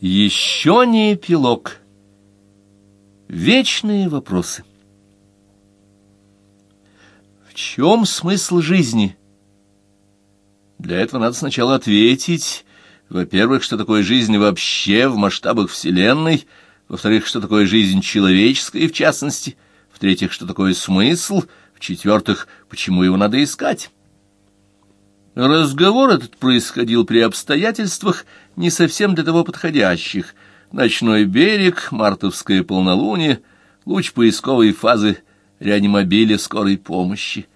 Еще не эпилог. Вечные вопросы. В чем смысл жизни? Для этого надо сначала ответить, во-первых, что такое жизнь вообще в масштабах Вселенной, во-вторых, что такое жизнь человеческая в частности, в-третьих, что такое смысл, в-четвертых, почему его надо искать. Разговор этот происходил при обстоятельствах, не совсем для того подходящих. Ночной берег, мартовское полнолуние, луч поисковой фазы реанимобиля скорой помощи.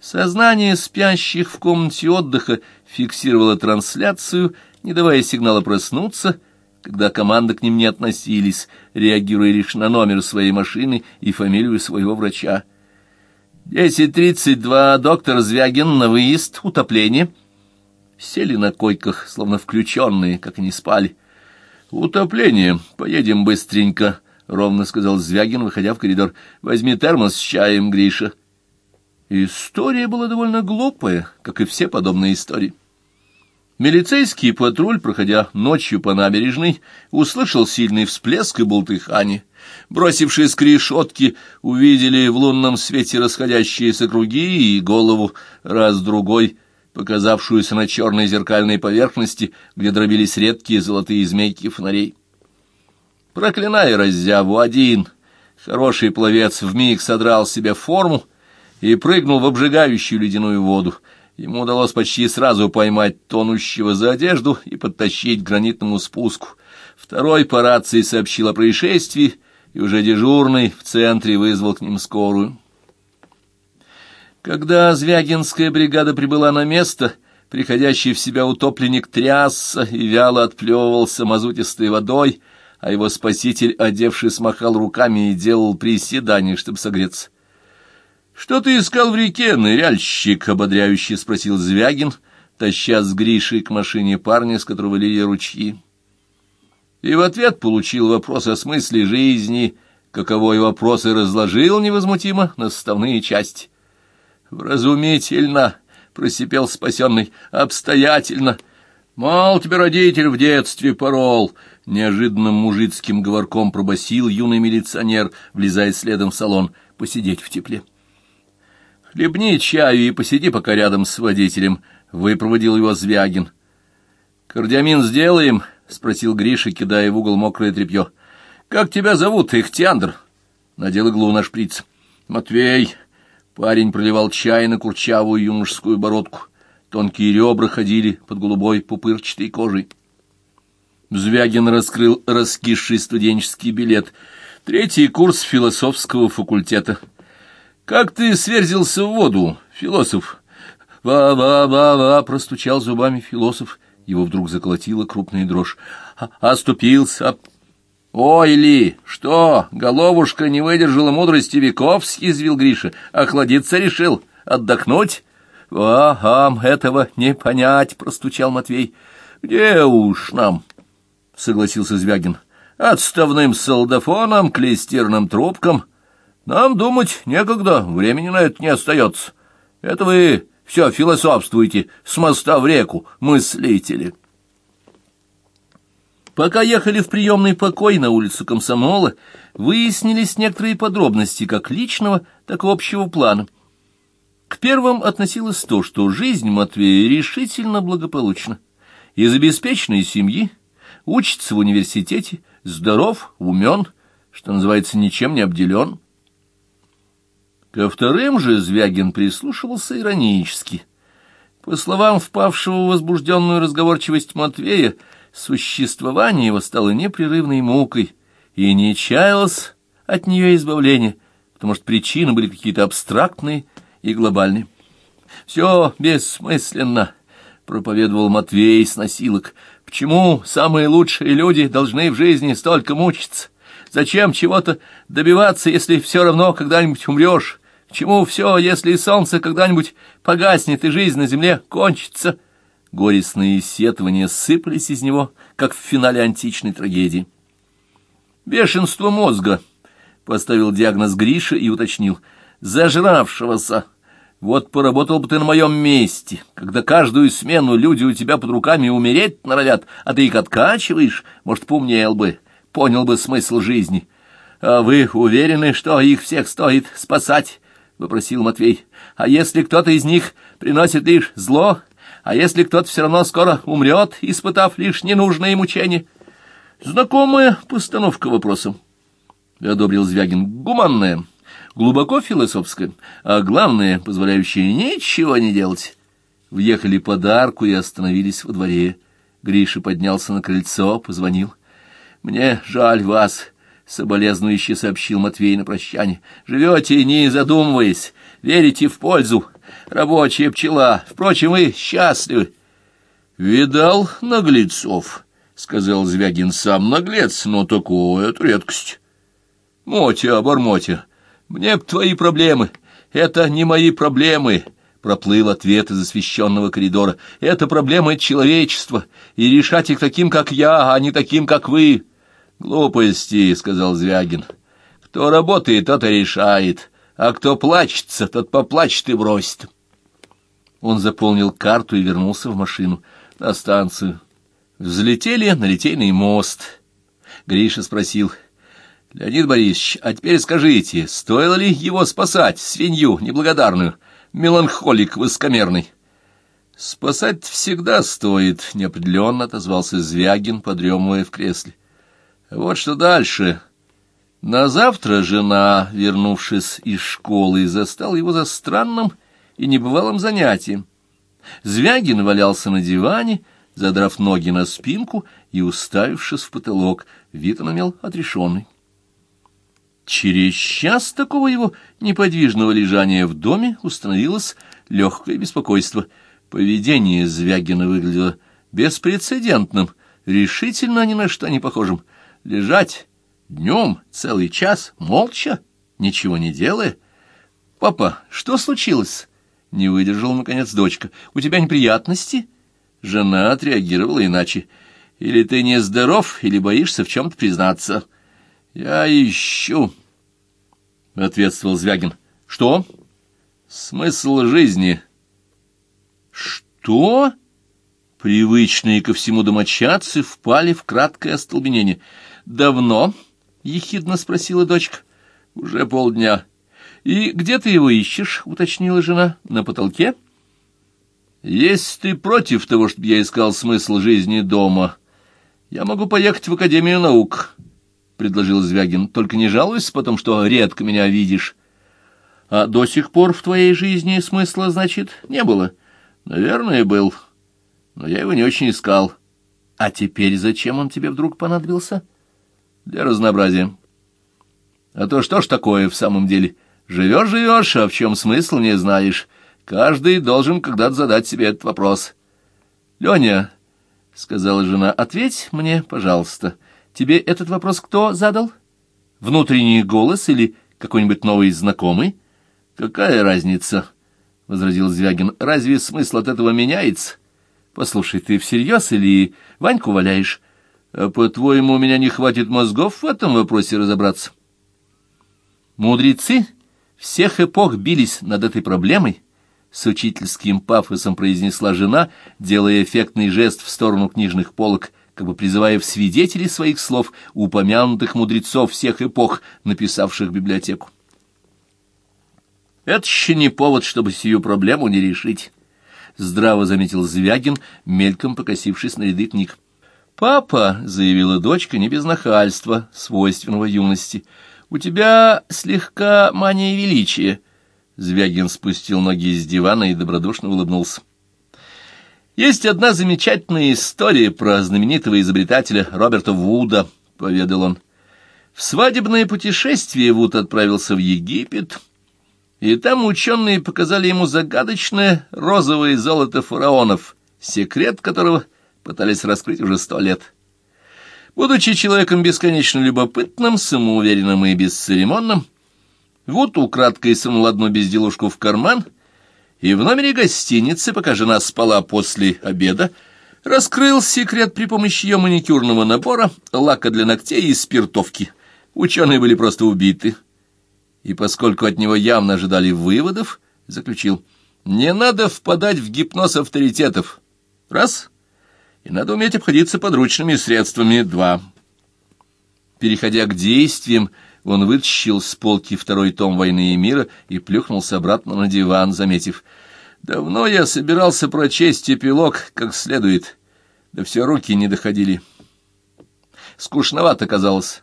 Сознание спящих в комнате отдыха фиксировало трансляцию, не давая сигнала проснуться, когда команды к ним не относились, реагируя лишь на номер своей машины и фамилию своего врача. «Десять тридцать два, доктор Звягин, на выезд, утопление». Сели на койках, словно включенные, как они спали. «Утопление, поедем быстренько», — ровно сказал Звягин, выходя в коридор. «Возьми термос с чаем, Гриша». История была довольно глупая, как и все подобные истории. Милицейский патруль, проходя ночью по набережной, услышал сильный всплеск и болтыхание. Бросившие с решетки, увидели в лунном свете расходящиеся круги и голову раз-другой, показавшуюся на черной зеркальной поверхности, где дробились редкие золотые змейки фонарей. Проклиная раззяву, один хороший пловец вмиг содрал с себя форму и прыгнул в обжигающую ледяную воду. Ему удалось почти сразу поймать тонущего за одежду и подтащить к гранитному спуску. Второй по рации сообщил о происшествии, и уже дежурный в центре вызвал к ним скорую. Когда Звягинская бригада прибыла на место, приходящий в себя утопленник трясся и вяло отплевывался мазутистой водой, а его спаситель, одевший, смахал руками и делал приседания, чтобы согреться. «Что ты искал в реке, ныряльщик?» — ободряюще спросил Звягин, таща с Гришей к машине парня, с которого лили ручьи. И в ответ получил вопрос о смысле жизни, каковой вопрос и разложил невозмутимо на составные части. «Вразумительно!» — просипел спасенный. «Обстоятельно!» «Мал тебе родитель в детстве порол!» — неожиданным мужицким говорком пробасил юный милиционер, влезая следом в салон, посидеть в тепле. «Хлебни чаю и посиди пока рядом с водителем», — выпроводил его Звягин. «Кардиамин сделаем?» — спросил Гриша, кидая в угол мокрое тряпье. «Как тебя зовут, Ихтиандр?» Надел иглу на шприц. «Матвей». Парень проливал чай на курчавую юношескую бородку. Тонкие ребра ходили под голубой пупырчатой кожей. Звягин раскрыл раскисший студенческий билет. Третий курс философского факультета. «Как ты сверзился в воду, философ?» «Ва-ва-ва-ва!» — простучал зубами философ. Его вдруг заколотила крупная дрожь. «А, «Оступился!» «Ой, Ли, что, головушка не выдержала мудрости веков?» — съязвил Гриша. «Охладиться решил? Отдохнуть?» «Ага, этого не понять!» — простучал Матвей. «Где уж нам?» — согласился Звягин. «Отставным солдафоном, клейстерным трубкам». Нам думать некогда, времени на это не остается. Это вы все философствуете с моста в реку, мыслители. Пока ехали в приемный покой на улицу Комсомола, выяснились некоторые подробности как личного, так и общего плана. К первым относилось то, что жизнь Матвея решительно благополучна. Из обеспеченной семьи, учится в университете, здоров, умен, что называется, ничем не обделен. Ко вторым же Звягин прислушивался иронически. По словам впавшего в возбужденную разговорчивость Матвея, существование его стало непрерывной мукой, и не чаялось от нее избавления, потому что причины были какие-то абстрактные и глобальные. «Все бессмысленно», — проповедовал Матвей с носилок. «Почему самые лучшие люди должны в жизни столько мучиться?» Зачем чего-то добиваться, если все равно когда-нибудь умрешь? К чему все, если солнце когда-нибудь погаснет и жизнь на земле кончится?» Горестные сетования сыпались из него, как в финале античной трагедии. «Бешенство мозга», — поставил диагноз Гриша и уточнил, — «зажравшегося». Вот поработал бы ты на моем месте, когда каждую смену люди у тебя под руками умереть норовят, а ты их откачиваешь, может, поумнел бы, понял бы смысл жизни. А вы уверены, что их всех стоит спасать? — вопросил Матвей. — А если кто-то из них приносит лишь зло, а если кто-то все равно скоро умрет, испытав лишь ненужные мучения? Знакомая постановка вопроса. — одобрил Звягин. — Гуманная глубоко философское, а главное, позволяющее ничего не делать. Въехали под арку и остановились во дворе. Гриша поднялся на крыльцо, позвонил. «Мне жаль вас», — соболезнующе сообщил Матвей на прощание. «Живете, не задумываясь, верите в пользу. Рабочая пчела. Впрочем, вы счастливы». «Видал наглецов», — сказал Звягин сам наглец, но такое — редкость. «Мотя, обормотя, «Мне б твои проблемы. Это не мои проблемы», — проплыл ответ из освещенного коридора. «Это проблемы человечества, и решать их таким, как я, а не таким, как вы». «Глупости», — сказал Звягин. «Кто работает, тот и решает, а кто плачется, тот поплачет и бросит». Он заполнил карту и вернулся в машину на станцию. Взлетели на литейный мост. Гриша спросил — Леонид Борисович, а теперь скажите, стоило ли его спасать, свинью неблагодарную, меланхолик высокомерный? Спасать всегда стоит, неопределенно отозвался Звягин, подремывая в кресле. Вот что дальше. На завтра жена, вернувшись из школы, застал его за странным и небывалым занятием. Звягин валялся на диване, задрав ноги на спинку и уставившись в потолок. Вид он имел отрешенный. Через час такого его неподвижного лежания в доме установилось легкое беспокойство. Поведение Звягина выглядело беспрецедентным, решительно ни на что не похожим. Лежать днем целый час, молча, ничего не делая. «Папа, что случилось?» — не выдержала, наконец, дочка. «У тебя неприятности?» Жена отреагировала иначе. «Или ты нездоров, или боишься в чем-то признаться». «Я ищу», — ответствовал Звягин. «Что?» «Смысл жизни». «Что?» Привычные ко всему домочадцы впали в краткое остолбенение. «Давно?» — ехидно спросила дочка. «Уже полдня». «И где ты его ищешь?» — уточнила жена. «На потолке?» «Если ты против того, чтобы я искал смысл жизни дома, я могу поехать в Академию наук» предложил Звягин. — Только не жалуйся потом, что редко меня видишь. — А до сих пор в твоей жизни смысла, значит, не было? — Наверное, был. Но я его не очень искал. — А теперь зачем он тебе вдруг понадобился? — Для разнообразия. — А то что ж такое в самом деле? Живешь-живешь, а в чем смысл не знаешь. Каждый должен когда-то задать себе этот вопрос. — Леня, — сказала жена, — ответь мне, пожалуйста, — Тебе этот вопрос кто задал? Внутренний голос или какой-нибудь новый знакомый? Какая разница? — возразил Звягин. — Разве смысл от этого меняется? Послушай, ты всерьез или Ваньку валяешь? А по-твоему, у меня не хватит мозгов в этом вопросе разобраться? Мудрецы всех эпох бились над этой проблемой, — с учительским пафосом произнесла жена, делая эффектный жест в сторону книжных полок как бы призывая в свидетели своих слов упомянутых мудрецов всех эпох, написавших библиотеку. Это еще не повод, чтобы сию проблему не решить, — здраво заметил Звягин, мельком покосившись на ряды книг. «Папа», — заявила дочка не без нахальства, свойственного юности, — «у тебя слегка мания величия». Звягин спустил ноги с дивана и добродушно улыбнулся. Есть одна замечательная история про знаменитого изобретателя Роберта Вуда, — поведал он. В свадебное путешествие Вуд отправился в Египет, и там ученые показали ему загадочное розовое золото фараонов, секрет которого пытались раскрыть уже сто лет. Будучи человеком бесконечно любопытным, самоуверенным и бесцеремонным, Вуд украдкой сунул одну безделушку в карман — и в номере гостиницы, пока жена спала после обеда, раскрыл секрет при помощи ее маникюрного набора, лака для ногтей и спиртовки. Ученые были просто убиты. И поскольку от него явно ожидали выводов, заключил, «Не надо впадать в гипноз авторитетов. Раз. И надо уметь обходиться подручными средствами. Два». Переходя к действиям, он вытащил с полки второй том «Войны и мира» и плюхнулся обратно на диван, заметив, «Давно я собирался прочесть эпилог как следует, да все руки не доходили. Скучновато казалось».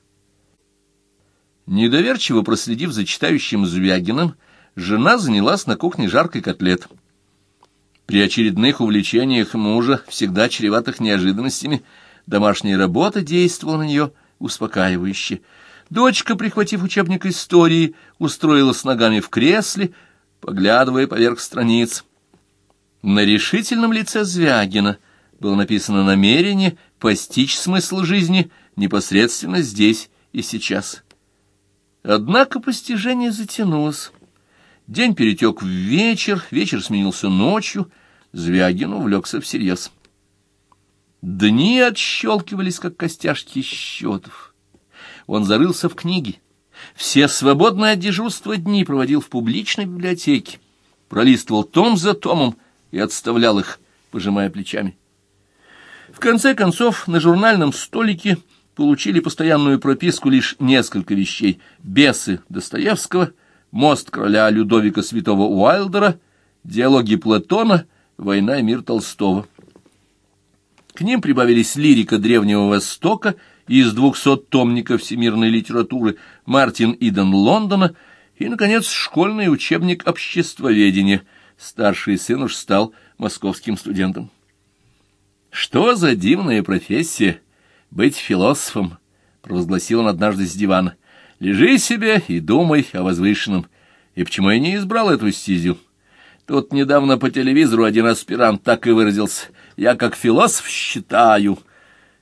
Недоверчиво проследив за читающим Звягиным, жена занялась на кухне жаркой котлет. При очередных увлечениях мужа, всегда чреватых неожиданностями, домашняя работа действовала на нее успокаивающе. Дочка, прихватив учебник истории, устроилась ногами в кресле, поглядывая поверх страниц. На решительном лице Звягина было написано намерение постичь смысл жизни непосредственно здесь и сейчас. Однако постижение затянулось. День перетек в вечер, вечер сменился ночью, Звягин увлекся всерьез. Дни отщелкивались, как костяшки счетов. Он зарылся в книги. Все свободные от дежурства дни проводил в публичной библиотеке, пролистывал том за томом и отставлял их, пожимая плечами. В конце концов, на журнальном столике получили постоянную прописку лишь несколько вещей. «Бесы» Достоевского, «Мост короля Людовика Святого Уайлдера», «Диалоги Платона», «Война и мир Толстого». К ним прибавились лирика Древнего Востока из двухсот томников всемирной литературы Мартин Иден Лондона и, наконец, школьный учебник обществоведения. Старший сын уж стал московским студентом. Что за дивная профессия! быть философом, — провозгласил он однажды с дивана. — Лежи себе и думай о возвышенном. И почему я не избрал эту стезю? Тут недавно по телевизору один аспирант так и выразился. Я как философ считаю.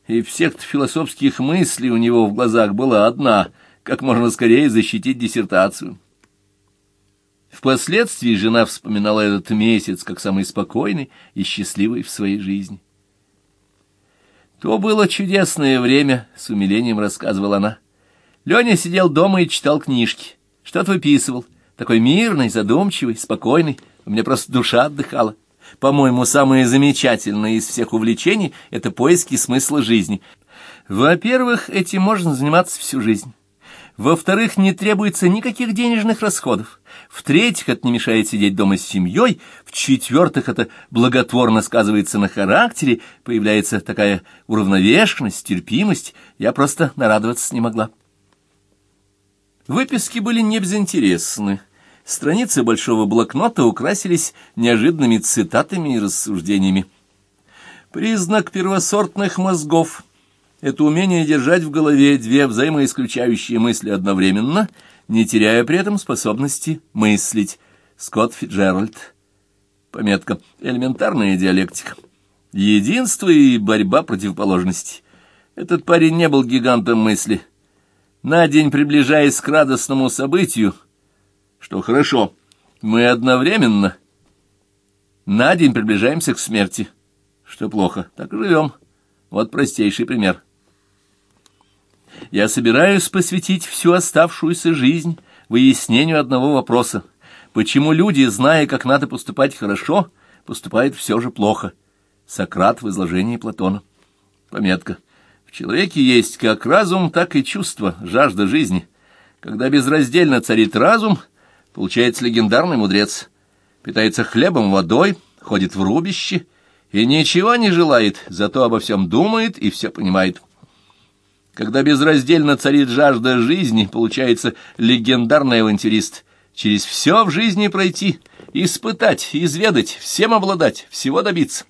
И всех философских мыслей у него в глазах была одна — как можно скорее защитить диссертацию. Впоследствии жена вспоминала этот месяц как самый спокойный и счастливый в своей жизни. То было чудесное время, — с умилением рассказывала она. Леня сидел дома и читал книжки. Что-то выписывал. Такой мирный, задумчивый, спокойный. У меня просто душа отдыхала. По-моему, самое замечательное из всех увлечений — это поиски смысла жизни. Во-первых, этим можно заниматься всю жизнь. Во-вторых, не требуется никаких денежных расходов. В-третьих, это не мешает сидеть дома с семьей. В-четвертых, это благотворно сказывается на характере. Появляется такая уравновешенность, терпимость. Я просто нарадоваться не могла. Выписки были не безинтересны. Страницы большого блокнота украсились неожиданными цитатами и рассуждениями. Признак первосортных мозгов — это умение держать в голове две взаимоисключающие мысли одновременно, не теряя при этом способности мыслить. Скотт Фиджеральд. Пометка. Элементарная диалектика. Единство и борьба противоположностей. Этот парень не был гигантом мысли. На день приближаясь к радостному событию, что хорошо, мы одновременно на день приближаемся к смерти, что плохо, так живем. Вот простейший пример я собираюсь посвятить всю оставшуюся жизнь выяснению одного вопроса. Почему люди, зная, как надо поступать хорошо, поступают все же плохо? Сократ в изложении Платона. Пометка. В человеке есть как разум, так и чувство, жажда жизни. Когда безраздельно царит разум, получается легендарный мудрец. Питается хлебом, водой, ходит в рубище и ничего не желает, зато обо всем думает и все понимает. Когда безраздельно царит жажда жизни, получается легендарный авантюрист. Через все в жизни пройти, испытать, изведать, всем обладать, всего добиться.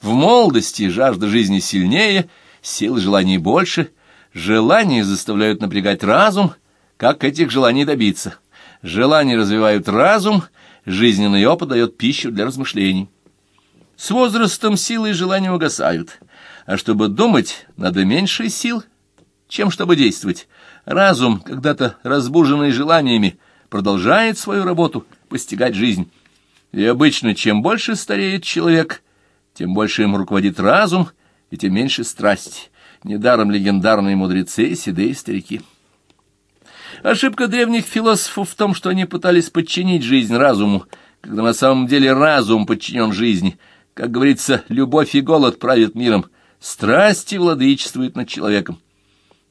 В молодости жажда жизни сильнее, сил желаний больше, желания заставляют напрягать разум, как этих желаний добиться. Желания развивают разум, жизненный опыт дает пищу для размышлений. С возрастом силы и желания угасают, а чтобы думать, надо меньше сил чем чтобы действовать. Разум, когда-то разбуженный желаниями, продолжает свою работу, постигать жизнь. И обычно, чем больше стареет человек, тем больше им руководит разум, и тем меньше страсти. Недаром легендарные мудрецы и седые старики. Ошибка древних философов в том, что они пытались подчинить жизнь разуму, когда на самом деле разум подчинен жизни. Как говорится, любовь и голод правят миром, страсти владычествуют над человеком.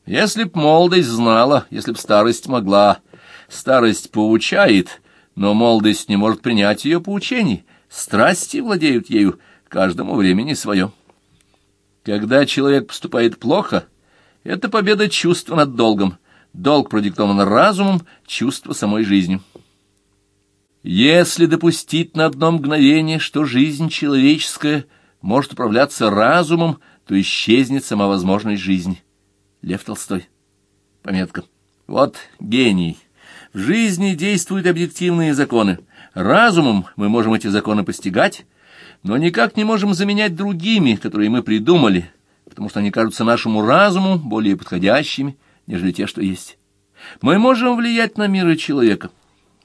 Если б молодость знала, если б старость могла, старость поучает, но молодость не может принять ее поучений, страсти владеют ею, каждому времени свое. Когда человек поступает плохо, это победа чувства над долгом, долг продиктован разумом, чувство самой жизни. Если допустить на одно мгновение, что жизнь человеческая может управляться разумом, то исчезнет сама возможность жизни. Лев Толстой. Пометка. Вот гений. В жизни действуют объективные законы. Разумом мы можем эти законы постигать, но никак не можем заменять другими, которые мы придумали, потому что они кажутся нашему разуму более подходящими, нежели те, что есть. Мы можем влиять на мир и человека,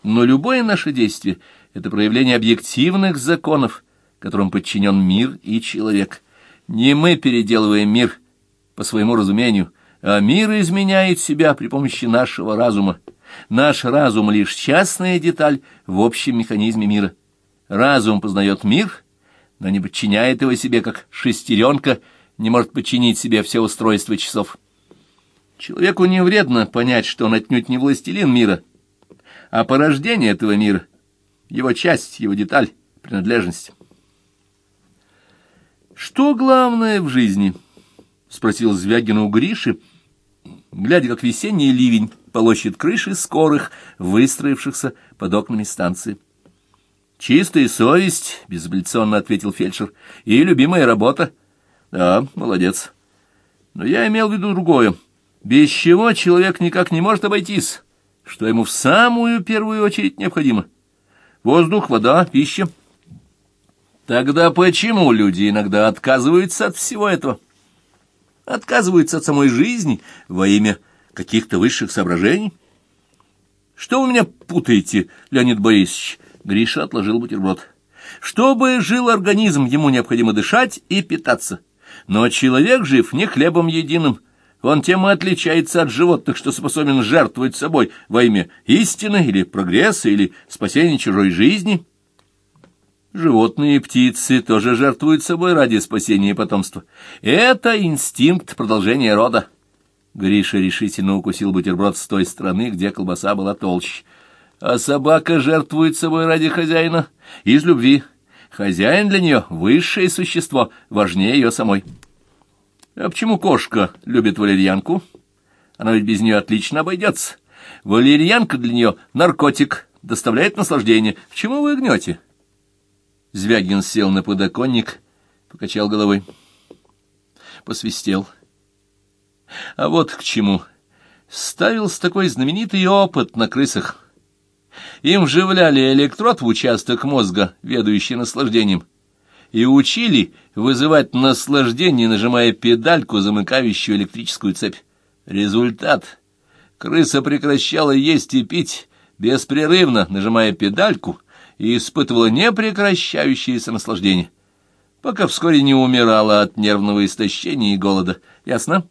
но любое наше действие — это проявление объективных законов, которым подчинен мир и человек. Не мы переделываем мир по своему разумению, а мир изменяет себя при помощи нашего разума. Наш разум — лишь частная деталь в общем механизме мира. Разум познает мир, но не подчиняет его себе, как шестеренка не может подчинить себе все устройства часов. Человеку не вредно понять, что он отнюдь не властелин мира, а порождение этого мира, его часть, его деталь, принадлежность. «Что главное в жизни?» — спросил Звягин у Гриши, глядя, как весенний ливень полощет крыши скорых, выстроившихся под окнами станции. «Чистая совесть», — безапелляционно ответил фельдшер, — «и любимая работа». «Да, молодец. Но я имел в виду другое. Без чего человек никак не может обойтись, что ему в самую первую очередь необходимо. Воздух, вода, пища. Тогда почему люди иногда отказываются от всего этого? Отказываются от самой жизни во имя каких-то высших соображений? Что вы меня путаете, Леонид Борисович? Гриша отложил бутерброд. Чтобы жил организм, ему необходимо дышать и питаться. Но человек жив не хлебом единым. Он тем и отличается от животных, что способен жертвовать собой во имя истины или прогресса или спасения чужой жизни. Животные и птицы тоже жертвуют собой ради спасения потомства. Это инстинкт продолжения рода. Гриша решительно укусил бутерброд с той стороны, где колбаса была толще. А собака жертвует собой ради хозяина из любви. Хозяин для нее — высшее существо, важнее ее самой. А почему кошка любит валерьянку? Она ведь без нее отлично обойдется. Валерьянка для нее — наркотик, доставляет наслаждение. К чему вы гнете? Звягин сел на подоконник, покачал головой. Посвистел. А вот к чему. Ставился такой знаменитый опыт на крысах — им вживляли электрод в участок мозга, ведущий наслаждением, и учили вызывать наслаждение, нажимая педальку, замыкающую электрическую цепь. Результат. Крыса прекращала есть и пить, беспрерывно нажимая педальку, и испытывала непрекращающееся наслаждение, пока вскоре не умирала от нервного истощения и голода. Ясно?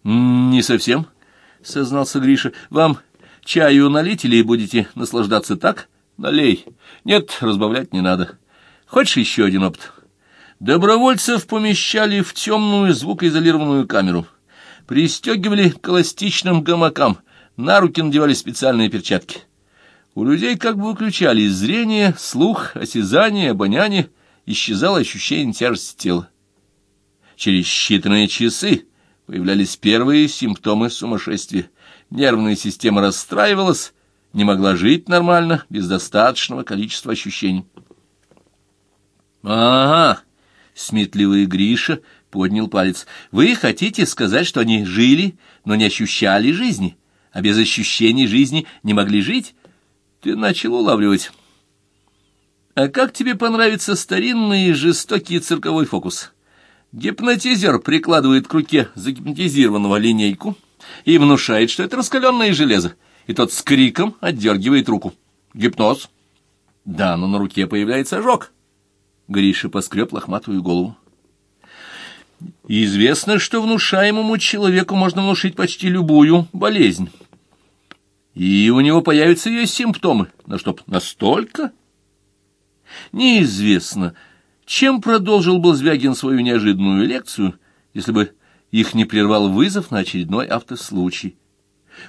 — Не совсем, — сознался Гриша. — Вам Чаю налить или будете наслаждаться так? Налей. Нет, разбавлять не надо. Хочешь еще один опыт? Добровольцев помещали в темную звукоизолированную камеру. Пристегивали к эластичным гамакам. На руки надевали специальные перчатки. У людей как бы выключали зрение, слух, осязание, обоняние. Исчезало ощущение тяжести тела. Через считанные часы появлялись первые симптомы сумасшествия нервная система расстраивалась, не могла жить нормально, без достаточного количества ощущений. «Ага!» — сметливый Гриша поднял палец. «Вы хотите сказать, что они жили, но не ощущали жизни, а без ощущений жизни не могли жить? Ты начал улавливать. А как тебе понравится старинный и жестокий цирковой фокус? Гипнотизер прикладывает к руке загипнотизированного линейку — и внушает, что это раскаленное железо, и тот с криком отдергивает руку. Гипноз. Да, но на руке появляется ожог. Гриша поскреб лохматую голову. Известно, что внушаемому человеку можно внушить почти любую болезнь. И у него появятся ее симптомы. Но чтоб настолько... Неизвестно, чем продолжил был Звягин свою неожиданную лекцию, если бы их не прервал вызов на очередной автослучай.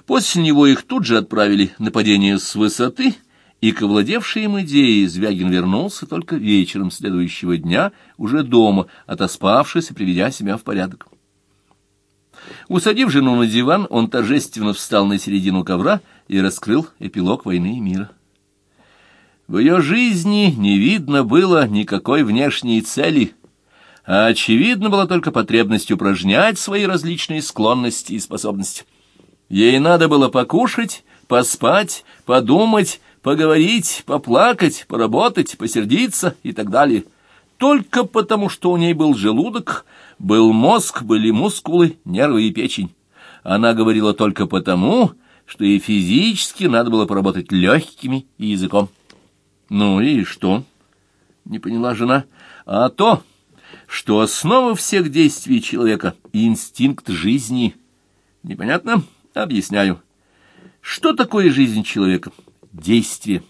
После него их тут же отправили на падение с высоты, и к овладевшей им идеей Звягин вернулся только вечером следующего дня, уже дома, отоспавшись и приведя себя в порядок. Усадив жену на диван, он торжественно встал на середину ковра и раскрыл эпилог войны и мира. В ее жизни не видно было никакой внешней цели, а очевидно была только потребность упражнять свои различные склонности и способности. Ей надо было покушать, поспать, подумать, поговорить, поплакать, поработать, посердиться и так далее. Только потому, что у ней был желудок, был мозг, были мускулы, нервы и печень. Она говорила только потому, что ей физически надо было поработать легкими и языком. «Ну и что?» — не поняла жена. «А то, что основа всех действий человека — инстинкт жизни. Непонятно?» Объясняю. Что такое жизнь человека? Действие.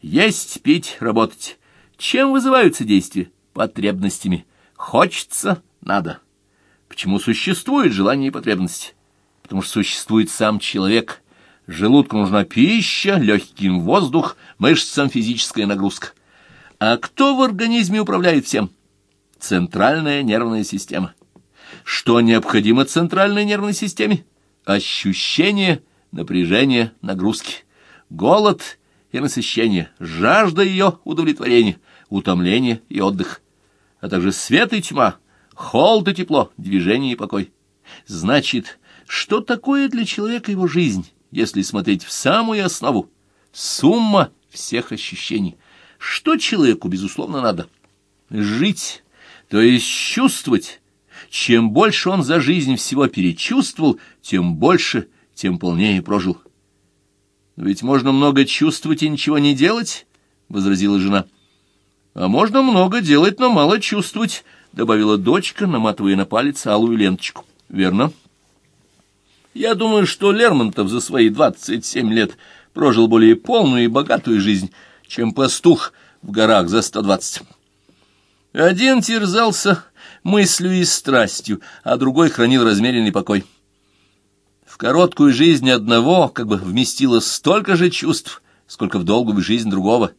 Есть, пить, работать. Чем вызываются действия? Потребностями. Хочется — надо. Почему существует желание и потребность? Потому что существует сам человек. Желудку нужна пища, легким воздух, мышцам физическая нагрузка. А кто в организме управляет всем? Центральная нервная система. Что необходимо центральной нервной системе? ощущение напряжения, нагрузки, голод и насыщение, жажда ее удовлетворения, утомление и отдых, а также свет и тьма, холод и тепло, движение и покой. Значит, что такое для человека его жизнь, если смотреть в самую основу? Сумма всех ощущений. Что человеку, безусловно, надо? Жить, то есть чувствовать, чем больше он за жизнь всего перечувствовал, тем больше, тем полнее прожил. «Ведь можно много чувствовать и ничего не делать», — возразила жена. «А можно много делать, но мало чувствовать», — добавила дочка, наматывая на палец алую ленточку. «Верно». «Я думаю, что Лермонтов за свои двадцать семь лет прожил более полную и богатую жизнь, чем пастух в горах за сто двадцать. Один терзался мыслью и страстью, а другой хранил размеренный покой. В короткую жизнь одного как бы вместило столько же чувств, сколько в долгую жизнь другого.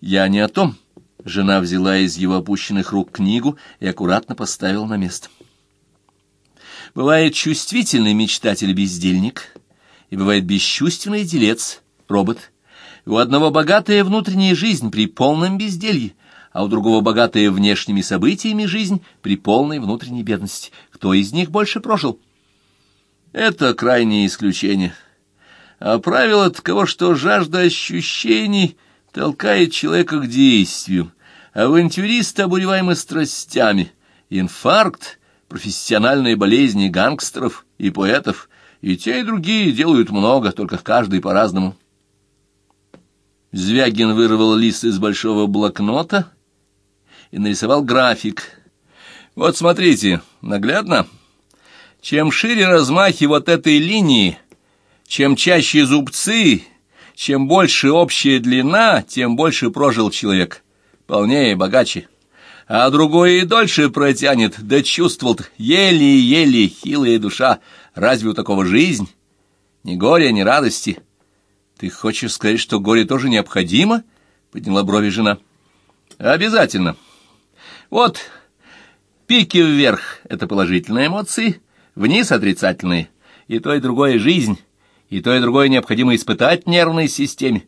Я не о том. Жена взяла из его опущенных рук книгу и аккуратно поставила на место. Бывает чувствительный мечтатель-бездельник, и бывает бесчувственный делец, робот. У одного богатая внутренняя жизнь при полном безделье, а у другого богатая внешними событиями жизнь при полной внутренней бедности. Кто из них больше прожил? Это крайнее исключение. А правило таково, что жажда ощущений толкает человека к действию. Авантюрист, обуреваемый страстями, инфаркт, профессиональные болезни гангстеров и поэтов, и те, и другие делают много, только каждый по-разному. Звягин вырвал лист из большого блокнота и нарисовал график. Вот смотрите, наглядно. Чем шире размахи вот этой линии, чем чаще зубцы, чем больше общая длина, тем больше прожил человек, полнее и богаче. А другой и дольше протянет, да чувствовал еле-еле хилая душа. Разве у такого жизнь? Ни горя, ни радости. Ты хочешь сказать, что горе тоже необходимо? Подняла брови жена. Обязательно. Вот пики вверх — это положительные эмоции, вниз — отрицательные. И то, и другое — жизнь, и то, и другое необходимо испытать нервной системе.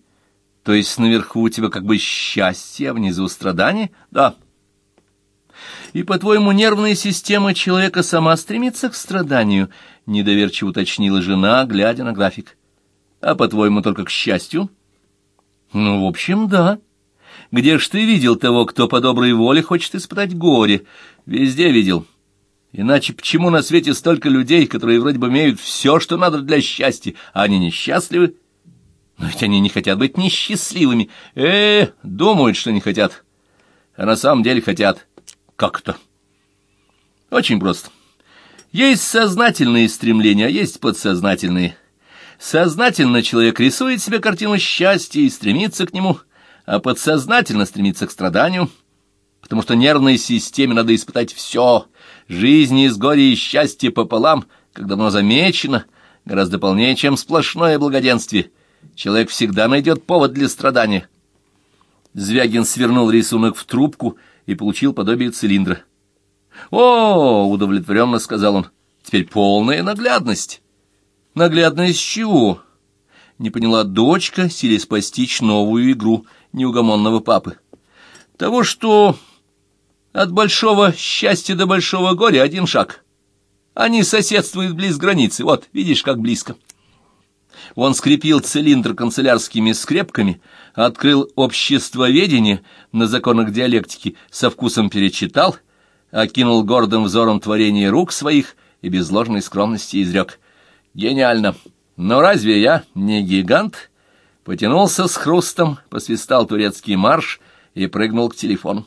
То есть наверху у тебя как бы счастье, а внизу страдания? Да. И, по-твоему, нервная система человека сама стремится к страданию? Недоверчиво уточнила жена, глядя на график. А, по-твоему, только к счастью? Ну, в общем, да. Где ж ты видел того, кто по доброй воле хочет испытать горе? Везде видел. Иначе почему на свете столько людей, которые вроде бы имеют все, что надо для счастья, а они несчастливы? Но ведь они не хотят быть несчастливыми. Э, -э думают, что не хотят. А на самом деле хотят. Как это? Очень просто. Есть сознательные стремления, а есть подсознательные. Сознательно человек рисует себе картину счастья и стремится к нему – а подсознательно стремится к страданию, потому что нервной системе надо испытать все, жизнь из горя и счастья пополам, когда оно замечено, гораздо полнее, чем сплошное благоденствие. Человек всегда найдет повод для страдания. Звягин свернул рисунок в трубку и получил подобие цилиндра. «О!» — удовлетворенно сказал он. «Теперь полная наглядность». «Наглядность чего?» — не поняла дочка, силясь постичь новую игру неугомонного папы. «Того, что от большого счастья до большого горя один шаг. Они соседствуют близ границы, вот, видишь, как близко». Он скрепил цилиндр канцелярскими скрепками, открыл обществоведение на законах диалектики, со вкусом перечитал, окинул гордым взором творение рук своих и без ложной скромности изрек. «Гениально! Но разве я не гигант?» Потянулся с хрустом, посвистал турецкий марш и прыгнул к телефону.